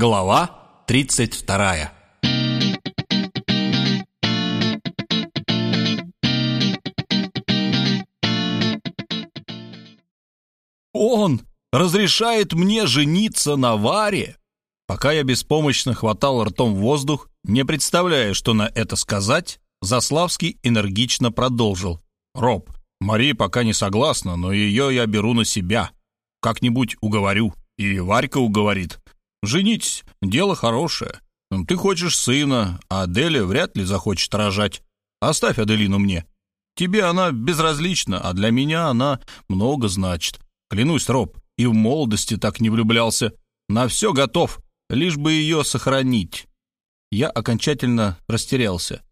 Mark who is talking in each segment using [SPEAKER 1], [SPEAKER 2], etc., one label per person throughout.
[SPEAKER 1] Глава 32 Он разрешает мне жениться на Варе? Пока я беспомощно хватал ртом воздух, не представляя, что на это сказать, Заславский энергично продолжил. «Роб, Мария пока не согласна, но ее я беру на себя. Как-нибудь уговорю. И Варька уговорит. Женитесь, дело хорошее. Ты хочешь сына, а Аделя вряд ли захочет рожать. Оставь Аделину мне. Тебе она безразлична, а для меня она много значит. Клянусь, Роб, и в молодости так не влюблялся. На все готов, лишь бы ее сохранить. Я окончательно растерялся.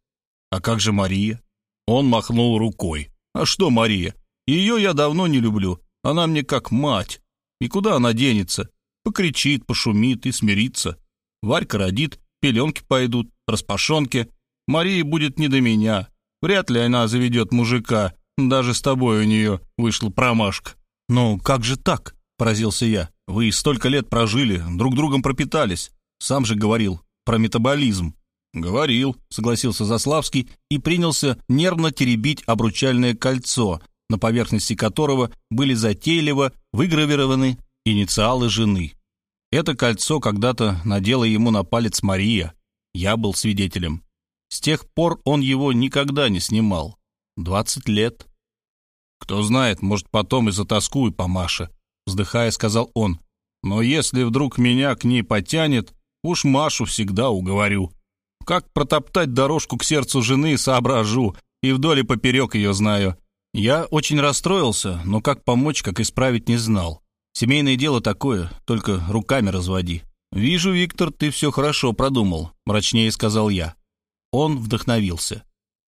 [SPEAKER 1] А как же Мария? Он махнул рукой. А что Мария? Ее я давно не люблю. Она мне как мать. И куда она денется? Покричит, пошумит и смирится. Варька родит, пеленки пойдут, распашонки. Марии будет не до меня. Вряд ли она заведет мужика. Даже с тобой у нее вышла промашка. «Ну, как же так?» — поразился я. «Вы столько лет прожили, друг другом пропитались. Сам же говорил про метаболизм». «Говорил», — согласился Заславский и принялся нервно теребить обручальное кольцо, на поверхности которого были затейливо выгравированы инициалы жены. Это кольцо когда-то надела ему на палец Мария. Я был свидетелем. С тех пор он его никогда не снимал. Двадцать лет. «Кто знает, может, потом и затаскую по Маше», — вздыхая, сказал он. «Но если вдруг меня к ней потянет, уж Машу всегда уговорю. Как протоптать дорожку к сердцу жены, соображу, и вдоль и поперек ее знаю. Я очень расстроился, но как помочь, как исправить не знал. Семейное дело такое, только руками разводи. «Вижу, Виктор, ты все хорошо продумал», — мрачнее сказал я. Он вдохновился.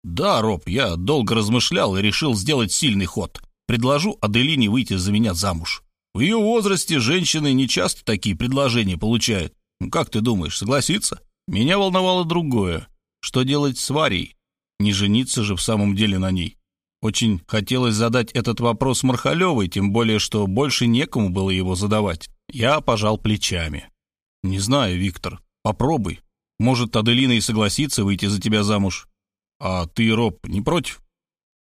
[SPEAKER 1] «Да, Роб, я долго размышлял и решил сделать сильный ход. Предложу Аделине выйти за меня замуж. В ее возрасте женщины не часто такие предложения получают. Ну, как ты думаешь, согласится? Меня волновало другое. Что делать с Варей? Не жениться же в самом деле на ней. Очень хотелось задать этот вопрос Мархалевой, тем более, что больше некому было его задавать. Я пожал плечами. «Не знаю, Виктор. Попробуй. Может, Аделина и согласится выйти за тебя замуж. А ты, Роб, не против?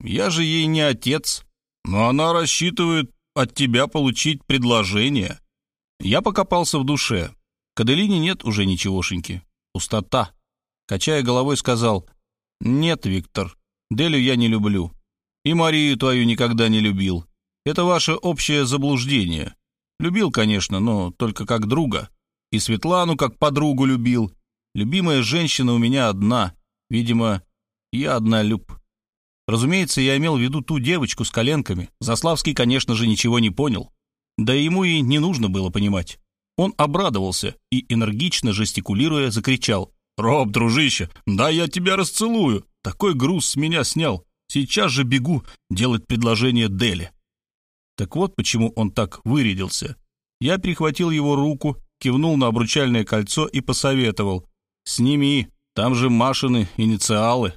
[SPEAKER 1] Я же ей не отец. Но она рассчитывает от тебя получить предложение». Я покопался в душе. К Аделине нет уже ничегошеньки. Пустота. Качая головой, сказал, «Нет, Виктор, Делю я не люблю. И Марию твою никогда не любил. Это ваше общее заблуждение. Любил, конечно, но только как друга. И Светлану как подругу любил. Любимая женщина у меня одна. Видимо, я одна люб. Разумеется, я имел в виду ту девочку с коленками. Заславский, конечно же, ничего не понял. Да ему и не нужно было понимать. Он обрадовался и, энергично жестикулируя, закричал. «Роб, дружище, да я тебя расцелую! Такой груз с меня снял! Сейчас же бегу делать предложение Дели. Так вот почему он так вырядился. Я перехватил его руку, кивнул на обручальное кольцо и посоветовал. «Сними, там же Машины инициалы».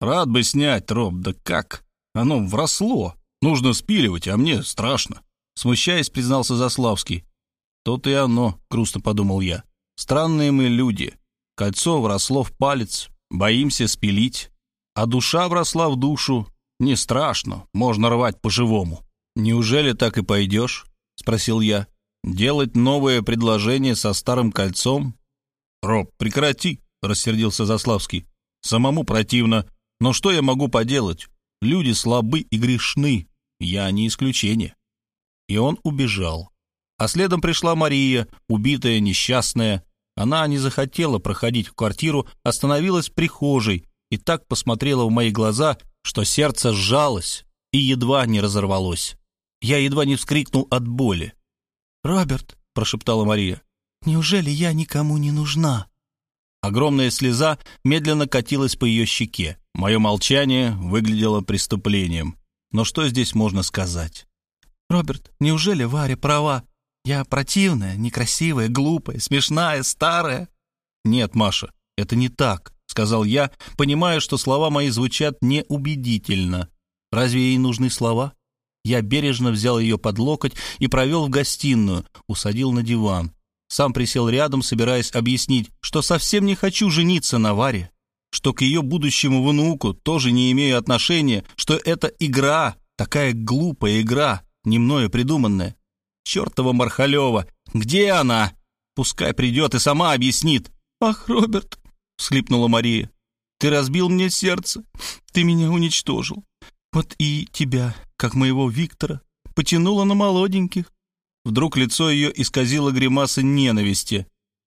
[SPEAKER 1] «Рад бы снять, Роб, да как? Оно вросло. Нужно спиливать, а мне страшно». Смущаясь, признался Заславский. «То-то и оно», — грустно подумал я. «Странные мы люди. Кольцо вросло в палец, боимся спилить а душа вросла в душу. Не страшно, можно рвать по-живому. Неужели так и пойдешь? Спросил я. Делать новое предложение со старым кольцом? Роб, прекрати, рассердился Заславский. Самому противно. Но что я могу поделать? Люди слабы и грешны. Я не исключение. И он убежал. А следом пришла Мария, убитая, несчастная. Она не захотела проходить в квартиру, остановилась в прихожей, и так посмотрела в мои глаза, что сердце сжалось и едва не разорвалось. Я едва не вскрикнул от боли. «Роберт», — прошептала Мария, — «неужели я никому не нужна?» Огромная слеза медленно катилась по ее щеке. Мое молчание выглядело преступлением. Но что здесь можно сказать? «Роберт, неужели Варя права? Я противная, некрасивая, глупая, смешная, старая?» «Нет, Маша, это не так сказал я, понимая, что слова мои звучат неубедительно. Разве ей нужны слова? Я бережно взял ее под локоть и провел в гостиную, усадил на диван. Сам присел рядом, собираясь объяснить, что совсем не хочу жениться на Варе, что к ее будущему внуку тоже не имею отношения, что это игра, такая глупая игра, не мною придуманная. Чертова Мархалева, где она? Пускай придет и сама объяснит. «Ах, Роберт!» — всхлипнула Мария. «Ты разбил мне сердце, ты меня уничтожил. Вот и тебя, как моего Виктора, потянуло на молоденьких». Вдруг лицо ее исказило гримаса ненависти.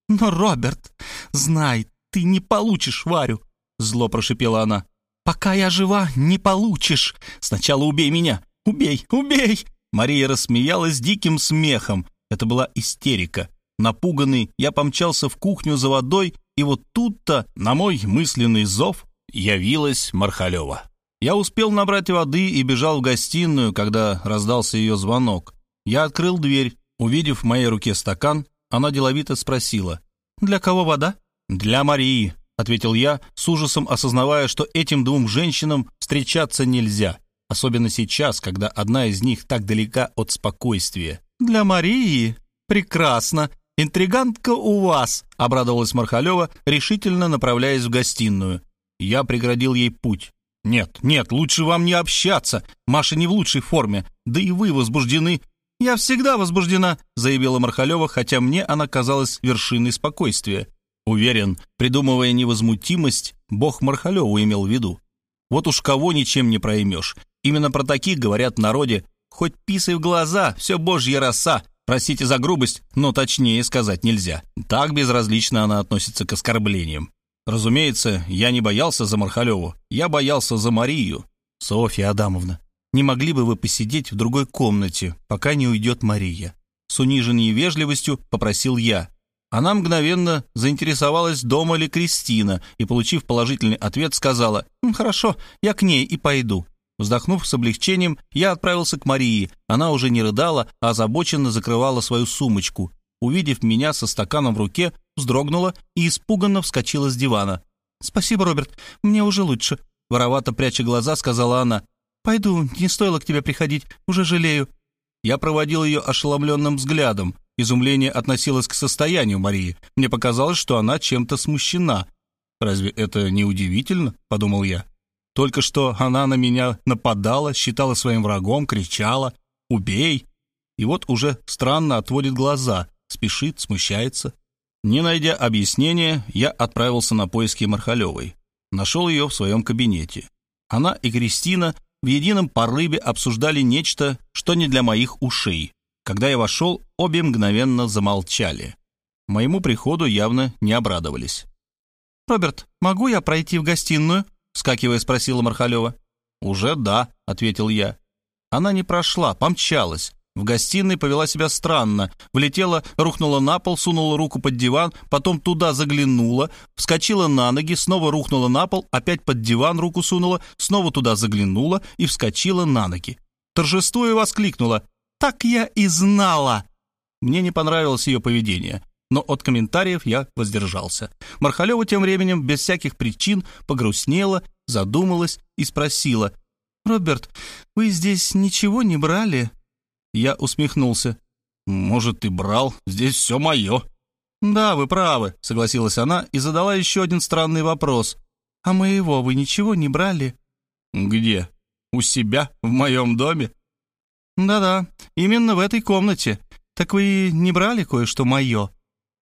[SPEAKER 1] «Но, Роберт, знай, ты не получишь Варю!» Зло прошипела она. «Пока я жива, не получишь. Сначала убей меня. Убей, убей!» Мария рассмеялась диким смехом. Это была истерика. Напуганный, я помчался в кухню за водой, и вот тут-то, на мой мысленный зов, явилась Мархалева. Я успел набрать воды и бежал в гостиную, когда раздался ее звонок. Я открыл дверь. Увидев в моей руке стакан, она деловито спросила. «Для кого вода?» «Для Марии», — ответил я, с ужасом осознавая, что этим двум женщинам встречаться нельзя, особенно сейчас, когда одна из них так далека от спокойствия. «Для Марии? Прекрасно. Интригантка у вас», — обрадовалась Мархалева, решительно направляясь в гостиную. Я преградил ей путь. «Нет, нет, лучше вам не общаться. Маша не в лучшей форме. Да и вы возбуждены. «Я всегда возбуждена», — заявила Мархалева, хотя мне она казалась вершиной спокойствия. Уверен, придумывая невозмутимость, бог Мархалеву имел в виду. Вот уж кого ничем не проймешь. Именно про таких говорят в народе. Хоть писай в глаза, все божья роса. Простите за грубость, но точнее сказать нельзя. Так безразлично она относится к оскорблениям. Разумеется, я не боялся за Мархалеву, я боялся за Марию. Софья Адамовна, не могли бы вы посидеть в другой комнате, пока не уйдет Мария?» С униженной вежливостью попросил я. Она мгновенно заинтересовалась, дома ли Кристина, и, получив положительный ответ, сказала «Хорошо, я к ней и пойду». Вздохнув с облегчением, я отправился к Марии. Она уже не рыдала, а озабоченно закрывала свою сумочку. Увидев меня со стаканом в руке, вздрогнула и испуганно вскочила с дивана. «Спасибо, Роберт, мне уже лучше», — воровато пряча глаза, сказала она. «Пойду, не стоило к тебе приходить, уже жалею». Я проводил ее ошеломленным взглядом. Изумление относилось к состоянию Марии. Мне показалось, что она чем-то смущена. «Разве это не удивительно?» — подумал я. «Только что она на меня нападала, считала своим врагом, кричала «Убей!» И вот уже странно отводит глаза, спешит, смущается. Не найдя объяснения, я отправился на поиски Мархалевой. Нашел ее в своем кабинете. Она и Кристина в едином порыве обсуждали нечто, что не для моих ушей. Когда я вошел, обе мгновенно замолчали. Моему приходу явно не обрадовались. «Роберт, могу я пройти в гостиную?» — скакивая спросила Мархалева. «Уже да», — ответил я. Она не прошла, помчалась. В гостиной повела себя странно. Влетела, рухнула на пол, сунула руку под диван, потом туда заглянула, вскочила на ноги, снова рухнула на пол, опять под диван руку сунула, снова туда заглянула и вскочила на ноги. Торжествуя воскликнула «Так я и знала!» Мне не понравилось ее поведение, но от комментариев я воздержался. Мархалева тем временем без всяких причин погрустнела, задумалась и спросила «Роберт, вы здесь ничего не брали?» Я усмехнулся. «Может, ты брал? Здесь все мое». «Да, вы правы», — согласилась она и задала еще один странный вопрос. «А моего вы ничего не брали?» «Где? У себя? В моем доме?» «Да-да, именно в этой комнате. Так вы не брали кое-что мое?»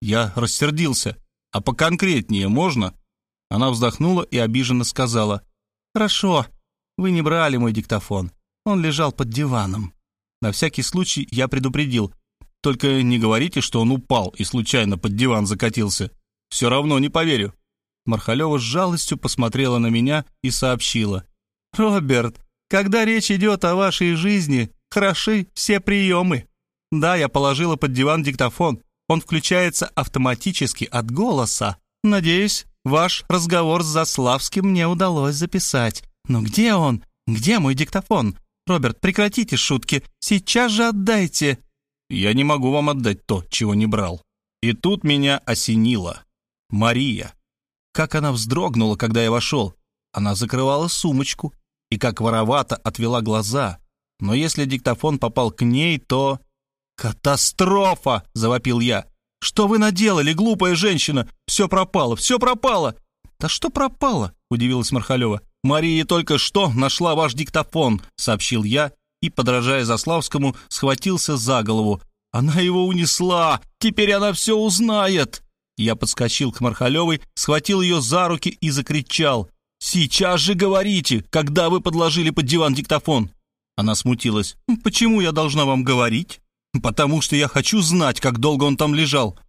[SPEAKER 1] Я рассердился. «А поконкретнее можно?» Она вздохнула и обиженно сказала. «Хорошо, вы не брали мой диктофон. Он лежал под диваном». На всякий случай я предупредил. Только не говорите, что он упал и случайно под диван закатился. Все равно не поверю. Мархалева с жалостью посмотрела на меня и сообщила. «Роберт, когда речь идет о вашей жизни, хороши все приемы. Да, я положила под диван диктофон. Он включается автоматически от голоса. Надеюсь, ваш разговор с Заславским мне удалось записать. Но где он? Где мой диктофон? «Роберт, прекратите шутки. Сейчас же отдайте». «Я не могу вам отдать то, чего не брал». И тут меня осенило. Мария. Как она вздрогнула, когда я вошел. Она закрывала сумочку и как воровато отвела глаза. Но если диктофон попал к ней, то... «Катастрофа!» — завопил я. Что вы наделали, глупая женщина? Все пропало, все пропало!» «Да что пропало?» — удивилась Мархалева. «Мария только что нашла ваш диктофон», — сообщил я и, подражая Заславскому, схватился за голову. «Она его унесла! Теперь она все узнает!» Я подскочил к Мархалевой, схватил ее за руки и закричал. «Сейчас же говорите, когда вы подложили под диван диктофон!» Она смутилась. «Почему я должна вам говорить?» «Потому что я хочу знать, как долго он там лежал».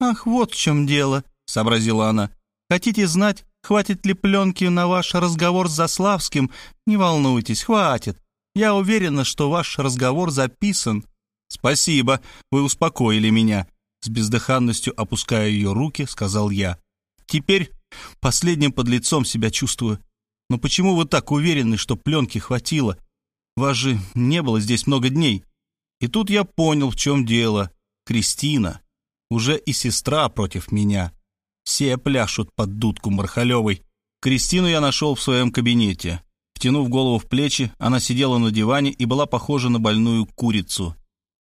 [SPEAKER 1] «Ах, вот в чем дело», — сообразила она. «Хотите знать, хватит ли пленки на ваш разговор с Заславским? Не волнуйтесь, хватит. Я уверена, что ваш разговор записан». «Спасибо, вы успокоили меня», — с бездыханностью опуская ее руки, сказал я. «Теперь последним под лицом себя чувствую. Но почему вы так уверены, что пленки хватило? Вас же не было здесь много дней. И тут я понял, в чем дело. Кристина. Уже и сестра против меня. Все пляшут под дудку Мархалевой. Кристину я нашел в своем кабинете. Втянув голову в плечи, она сидела на диване и была похожа на больную курицу.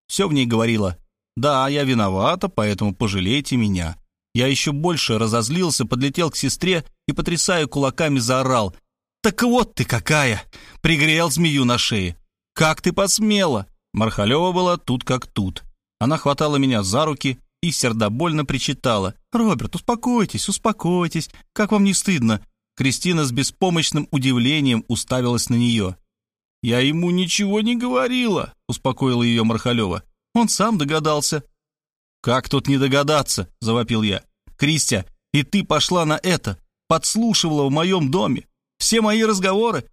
[SPEAKER 1] Все в ней говорило «Да, я виновата, поэтому пожалейте меня». Я еще больше разозлился, подлетел к сестре и, потрясая кулаками, заорал «Так вот ты какая! Пригрел змею на шее! Как ты посмела!» Мархалева была тут как тут. Она хватала меня за руки и сердобольно причитала. «Роберт, успокойтесь, успокойтесь. Как вам не стыдно?» Кристина с беспомощным удивлением уставилась на нее. «Я ему ничего не говорила», — успокоила ее Мархалева. «Он сам догадался». «Как тут не догадаться?» — завопил я. «Кристия, и ты пошла на это, подслушивала в моем доме. Все мои разговоры...»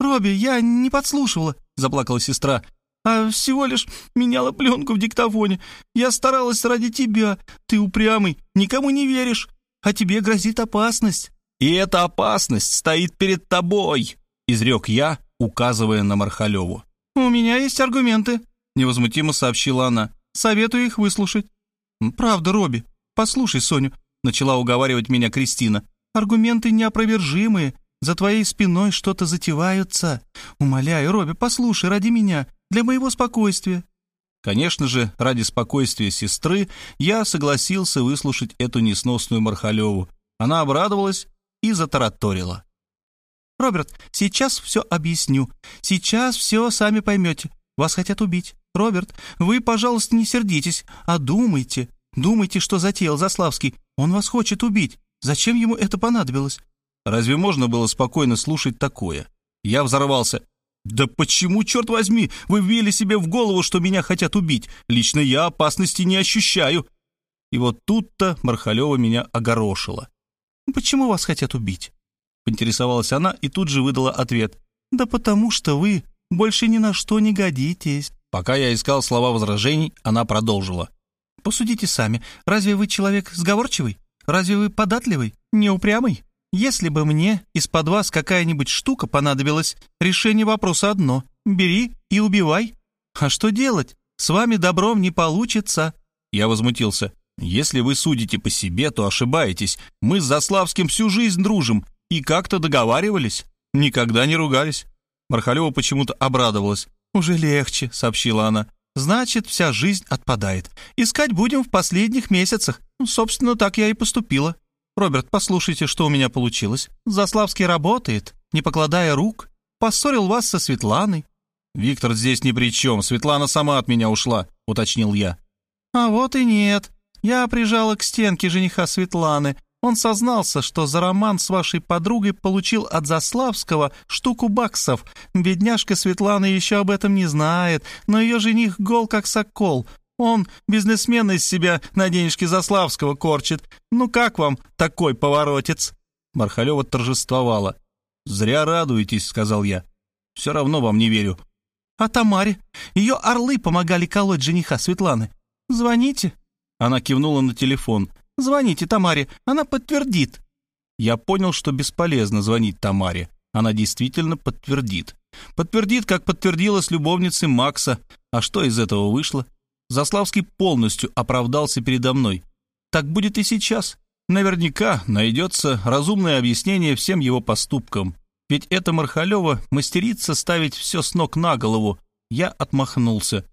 [SPEAKER 1] «Робби, я не подслушивала», — заплакала сестра, «а всего лишь меняла пленку в диктофоне. Я старалась ради тебя. Ты упрямый, никому не веришь, а тебе грозит опасность». «И эта опасность стоит перед тобой», — изрек я, указывая на Мархалеву. «У меня есть аргументы», — невозмутимо сообщила она. «Советую их выслушать». «Правда, Робби, послушай Соню», — начала уговаривать меня Кристина. «Аргументы неопровержимые, за твоей спиной что-то затеваются. Умоляю, Робби, послушай ради меня, для моего спокойствия». Конечно же, ради спокойствия сестры я согласился выслушать эту несносную Мархалеву. Она обрадовалась и затараторила. «Роберт, сейчас все объясню. Сейчас все сами поймете. Вас хотят убить. Роберт, вы, пожалуйста, не сердитесь, а думайте. Думайте, что затеял Заславский. Он вас хочет убить. Зачем ему это понадобилось? Разве можно было спокойно слушать такое? Я взорвался. «Да почему, черт возьми, вы ввели себе в голову, что меня хотят убить? Лично я опасности не ощущаю». И вот тут-то Мархалева меня огорошила. «Почему вас хотят убить?» Поинтересовалась она и тут же выдала ответ. «Да потому что вы больше ни на что не годитесь». Пока я искал слова возражений, она продолжила. «Посудите сами. Разве вы человек сговорчивый? Разве вы податливый? Неупрямый? Если бы мне из-под вас какая-нибудь штука понадобилась, решение вопроса одно — бери и убивай. А что делать? С вами добром не получится». Я возмутился. «Если вы судите по себе, то ошибаетесь. Мы с Заславским всю жизнь дружим и как-то договаривались. Никогда не ругались». Мархалева почему-то обрадовалась. «Уже легче», — сообщила она. «Значит, вся жизнь отпадает. Искать будем в последних месяцах. Собственно, так я и поступила». «Роберт, послушайте, что у меня получилось. Заславский работает, не покладая рук. Поссорил вас со Светланой». «Виктор здесь ни при чем. Светлана сама от меня ушла», — уточнил я. «А вот и нет. Я прижала к стенке жениха Светланы. Он сознался, что за роман с вашей подругой получил от Заславского штуку баксов. Бедняжка Светлана еще об этом не знает, но ее жених гол как сокол. Он бизнесмен из себя на денежки Заславского корчит. Ну как вам такой поворотец?» Мархалева торжествовала. «Зря радуетесь», — сказал я. «Все равно вам не верю». «А Тамаре? Ее орлы помогали колоть жениха Светланы. Звоните». Она кивнула на телефон. «Звоните Тамаре, она подтвердит». Я понял, что бесполезно звонить Тамаре. Она действительно подтвердит. Подтвердит, как подтвердила с любовницей Макса. А что из этого вышло? Заславский полностью оправдался передо мной. Так будет и сейчас. Наверняка найдется разумное объяснение всем его поступкам. Ведь эта Мархалева мастерица ставить все с ног на голову. Я отмахнулся.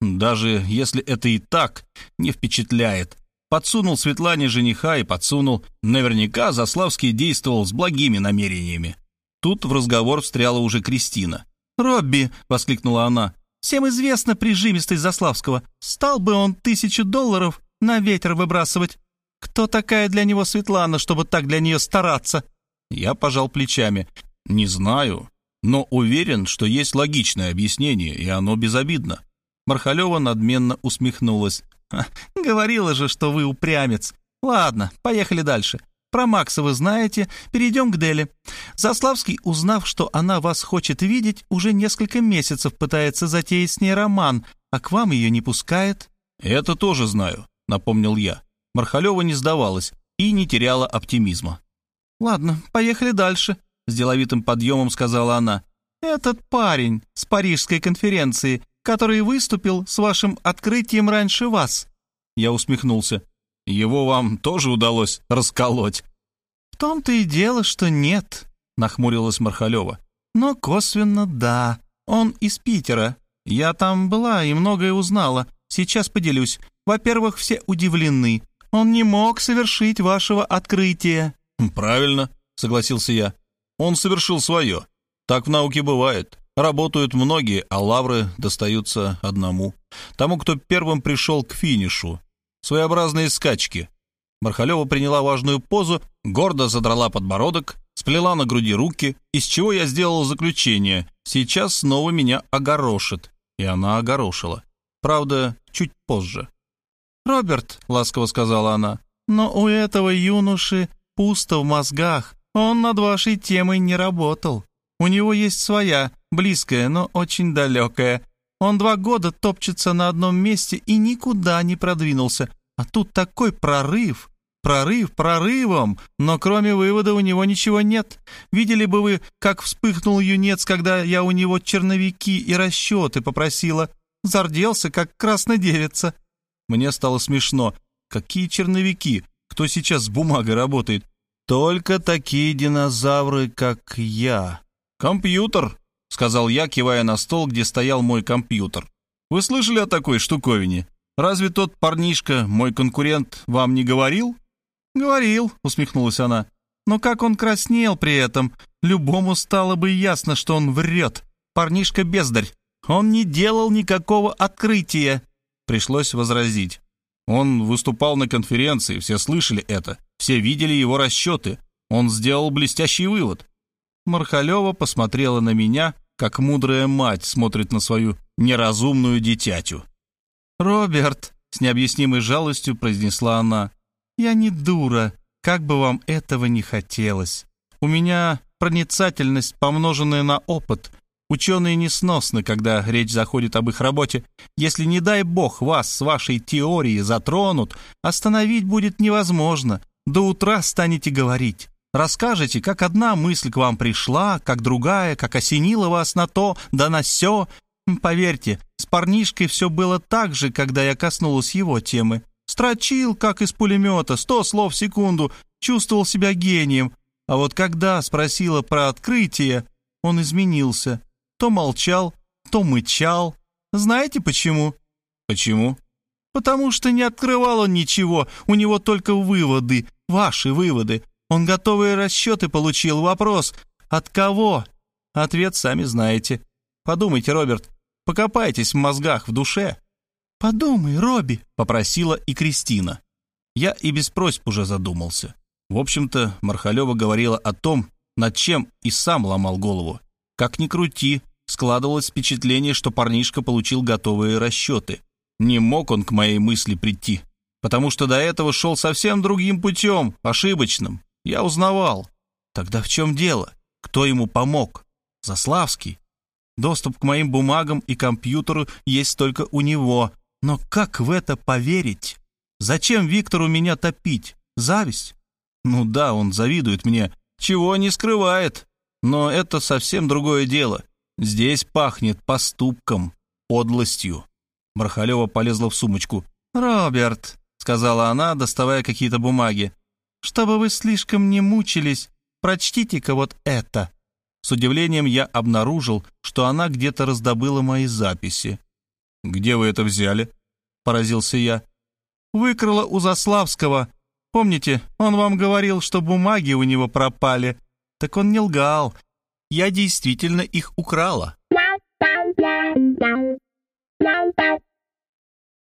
[SPEAKER 1] Даже если это и так, не впечатляет. подсунул Светлане жениха и подсунул. Наверняка Заславский действовал с благими намерениями. Тут в разговор встряла уже Кристина.
[SPEAKER 2] «Робби!» — воскликнула она. «Всем известно прижимистость Заславского. Стал бы он тысячу долларов на ветер выбрасывать. Кто такая для него Светлана, чтобы так для нее стараться?»
[SPEAKER 1] Я пожал плечами. «Не знаю, но уверен, что есть логичное объяснение, и оно безобидно». Мархалева надменно усмехнулась.
[SPEAKER 2] «Говорила же, что вы упрямец. Ладно, поехали дальше. Про Макса вы знаете. Перейдем к Дели. Заславский, узнав, что она вас хочет видеть, уже несколько месяцев пытается затеять с ней роман, а к вам ее не пускает».
[SPEAKER 1] «Это тоже знаю», — напомнил я. Мархалева не сдавалась и не теряла оптимизма.
[SPEAKER 2] «Ладно, поехали дальше», — с деловитым подъемом сказала она. «Этот парень с Парижской конференции, который выступил с вашим открытием раньше вас».
[SPEAKER 1] Я усмехнулся. «Его вам тоже удалось расколоть?»
[SPEAKER 2] «В том-то и дело, что нет», — нахмурилась Мархалева. «Но косвенно да. Он из Питера. Я там была и многое узнала. Сейчас поделюсь. Во-первых, все удивлены. Он не мог совершить вашего открытия».
[SPEAKER 1] «Правильно», — согласился я. «Он совершил свое. Так в науке бывает. Работают многие, а лавры достаются одному. Тому, кто первым пришел к финишу. Своеобразные скачки». Мархалева приняла важную позу, гордо задрала подбородок, сплела на груди руки, из чего я сделал заключение. Сейчас снова меня огорошит. И она огорошила. Правда, чуть позже.
[SPEAKER 2] «Роберт», — ласково сказала она, — «но у этого юноши пусто в мозгах. Он над вашей темой не работал. У него есть своя, близкая, но очень далекая. Он два года топчется на одном месте и никуда не продвинулся. А тут такой прорыв. Прорыв прорывом, но кроме вывода у него ничего нет. Видели бы вы, как вспыхнул юнец, когда я у него черновики и расчеты попросила. Зарделся, как краснодевица. Мне стало смешно. Какие черновики? Кто сейчас с бумагой работает? Только такие динозавры, как я.
[SPEAKER 1] Компьютер, сказал я, кивая на стол, где стоял мой компьютер. Вы слышали о такой штуковине? Разве тот парнишка, мой конкурент, вам не говорил?
[SPEAKER 2] Говорил, усмехнулась она. Но как он краснел при этом, любому стало бы ясно, что он врет. Парнишка бездарь. Он не делал никакого открытия. Пришлось возразить. Он выступал на конференции, все слышали это, все видели его расчеты. Он сделал блестящий вывод. Мархалева посмотрела на меня, как мудрая мать смотрит на свою неразумную дитятю. «Роберт», — с необъяснимой жалостью произнесла она, — «я не дура, как бы вам этого не хотелось. У меня проницательность, помноженная на опыт, Ученые несносны, когда речь заходит об их работе. Если, не дай бог, вас с вашей теорией затронут, остановить будет невозможно. До утра станете говорить. Расскажете, как одна мысль к вам пришла, как другая, как осенила вас на то, да на сё. Поверьте, с парнишкой все было так же, когда я коснулась его темы. Строчил, как из пулемета, сто слов в секунду, чувствовал себя гением. А вот когда спросила про открытие, он изменился то молчал, то мычал. Знаете почему?
[SPEAKER 1] Почему?
[SPEAKER 2] Потому что не открывал он ничего, у него только выводы, ваши выводы. Он готовые расчеты получил. Вопрос «От кого?» Ответ сами знаете. Подумайте, Роберт, покопайтесь в мозгах, в душе. «Подумай, Робби», — попросила и Кристина. Я и без просьб уже задумался. В общем-то, Мархалева говорила о том, над чем и сам ломал голову. Как ни крути, складывалось впечатление, что парнишка получил готовые расчеты. Не мог он к моей мысли прийти, потому что до этого шел совсем другим путем, ошибочным. Я узнавал. Тогда в чем дело? Кто ему помог? Заславский. Доступ к моим бумагам и компьютеру есть только у него. Но как в это поверить? Зачем Виктору меня топить? Зависть? Ну да, он завидует мне, чего не скрывает. Но это совсем другое дело. Здесь пахнет поступком, подлостью. Мархалева полезла в сумочку. «Роберт», — сказала она, доставая какие-то бумаги, чтобы вы слишком не мучились, прочтите-ка вот это». С удивлением я обнаружил, что она где-то раздобыла мои записи. «Где вы это взяли?» — поразился я. «Выкрала у Заславского. Помните, он вам говорил, что бумаги у него пропали. Так он не лгал. Я действительно их украла».